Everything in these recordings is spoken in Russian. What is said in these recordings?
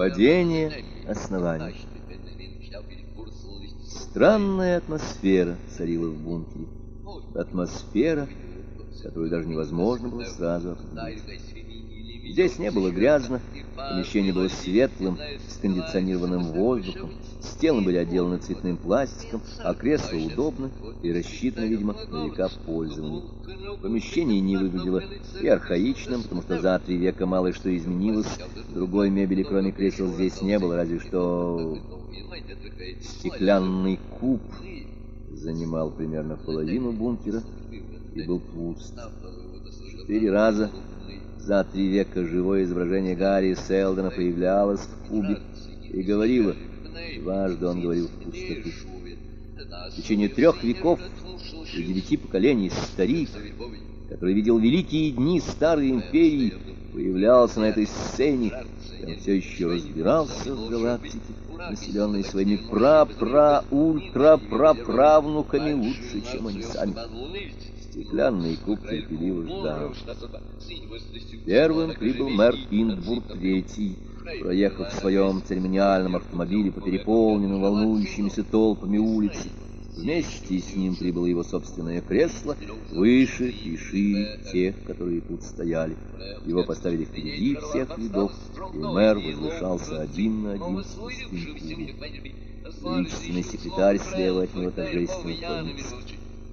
Падение основания. Странная атмосфера царила в бункере. Атмосфера, которую даже невозможно было сразу определить. Здесь не было грязно, помещение было светлым, с кондиционированным воздухом, стены были отделаны цветным пластиком, а кресла удобны и рассчитаны, видимо, на века пользования. Помещение не выглядело и архаичным, потому что за три века мало что изменилось, другой мебели, кроме кресел, здесь не было, разве что стеклянный куб занимал примерно половину бункера и был пуст. Четыре раза за три века живое изображение Гарри Селдона появлялось в кубе и говорило, дважды он говорил в пустоту. В течение трех веков и девяти поколений старик, который видел великие дни старой империи, появлялся на этой сцене, и он все еще разбирался в галактике, населенной своими пра-пра-ультра-праправнуками лучше, чем они сами. Стеклянный куб терпеливо ждал. Первым прибыл мэр Индбург Третий, проехав в своем церемониальном автомобиле по переполненным волнующимися толпами улице. Вместе с ним прибыло его собственное кресло, выше и шире тех, которые тут стояли. Его поставили впереди всех рядов, и мэр возвышался один на один с пустым. Величественный секретарь слева от него торжественно клонился.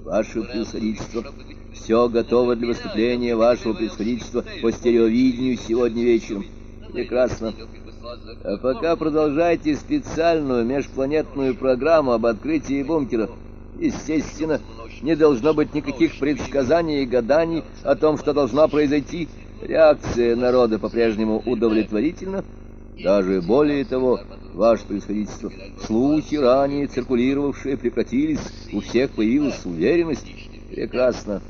Ваше превосходительство, все готово для выступления вашего превосходительства по стереовидению сегодня вечером. Прекрасно. А пока продолжайте специальную межпланетную программу об открытии бункера. Естественно, не должно быть никаких предсказаний и гаданий о том, что должно произойти. Реакция народа по-прежнему удовлетворительна. Даже более того, ваше происходительство, слухи, ранее циркулировавшие, прекратились, у всех появилась уверенность. Прекрасно.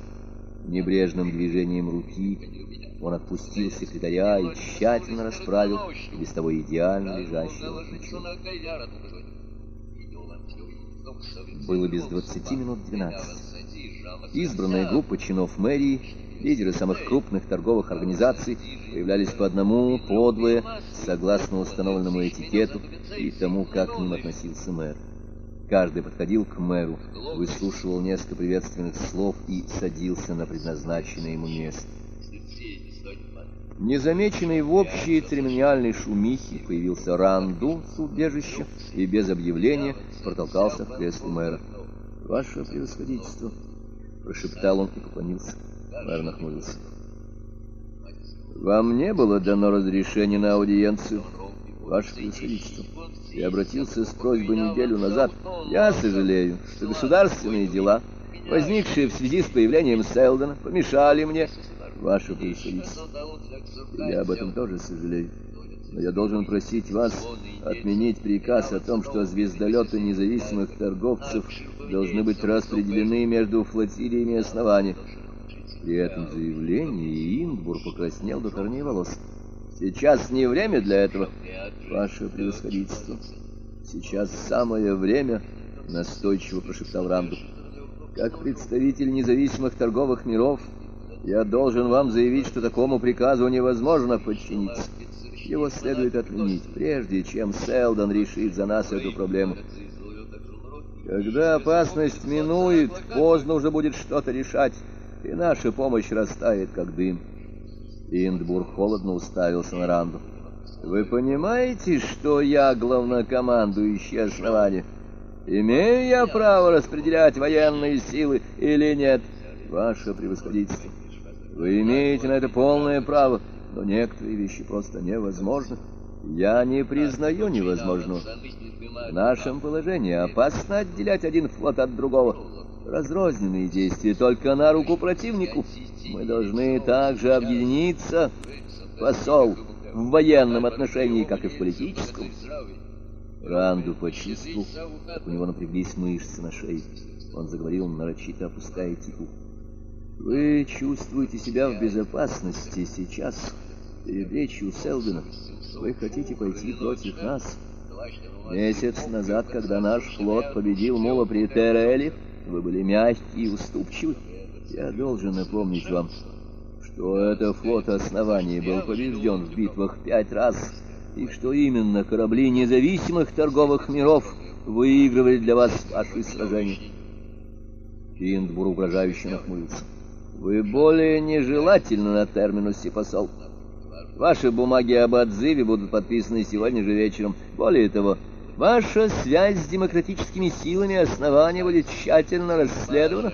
Небрежным движением руки он отпустил секретаря и тщательно расправил без того идеально лежащего плечо. Было без двадцати минут двенадцать. Избранная группа чинов мэрии Лидеры самых крупных торговых организаций появлялись по одному, по двое, согласно установленному этикету и тому, как к ним относился мэр. Каждый подходил к мэру, выслушивал несколько приветственных слов и садился на предназначенное ему место. Незамеченный в общей церемониальной шумихе появился Ранду с убежища и без объявления протолкался в кресло мэра. «Ваше превосходительство!» — прошептал он и поклонился. Мэр нахмурился. «Вам не было дано разрешение на аудиенцию, Ваше Превосходительство. Я обратился с просьбой неделю назад. Я сожалею, что государственные дела, возникшие в связи с появлением Селдона, помешали мне, Ваше Превосходительство. Я об этом тоже сожалею. Но я должен просить вас отменить приказ о том, что звездолеты независимых торговцев должны быть распределены между флотилиями основания. При этом заявлении Ингбур покраснел до корней волос. «Сейчас не время для этого, ваше превосходительство. Сейчас самое время», — настойчиво прошептал Ранду. «Как представитель независимых торговых миров, я должен вам заявить, что такому приказу невозможно подчиниться. Его следует отменить, прежде чем Селдон решит за нас эту проблему». Когда опасность минует, поздно уже будет что-то решать и наша помощь растает, как дым. Индбур холодно уставился на Ранду. «Вы понимаете, что я главнокомандующий основания? Имею я право распределять военные силы или нет? Ваше превосходительство, вы имеете на это полное право, но некоторые вещи просто невозможны. Я не признаю невозможного. В нашем положении опасно отделять один флот от другого разрозненные действия только на руку противнику. Мы должны также объединиться, посол, в военном отношении, как и в политическом. Ранду почувствовал, как у него напряглись мышцы на шее. Он заговорил, нарочито опуская титул. «Вы чувствуете себя в безопасности сейчас, перед речью Селдена. Вы хотите пойти против нас?» Месяц назад, когда наш флот победил Мула при Тереле, вы были мягкие и уступчивы. Я должен напомнить вам, что это флот оснований был побежден в битвах пять раз, и что именно корабли независимых торговых миров выигрывали для вас ваши сражения. Киндбур угрожающе нахмурился. Вы более нежелательны на терминусе, посол. Ваши бумаги об отзыве будут подписаны сегодня же вечером. Более того, ваша связь с демократическими силами основания будет тщательно расследована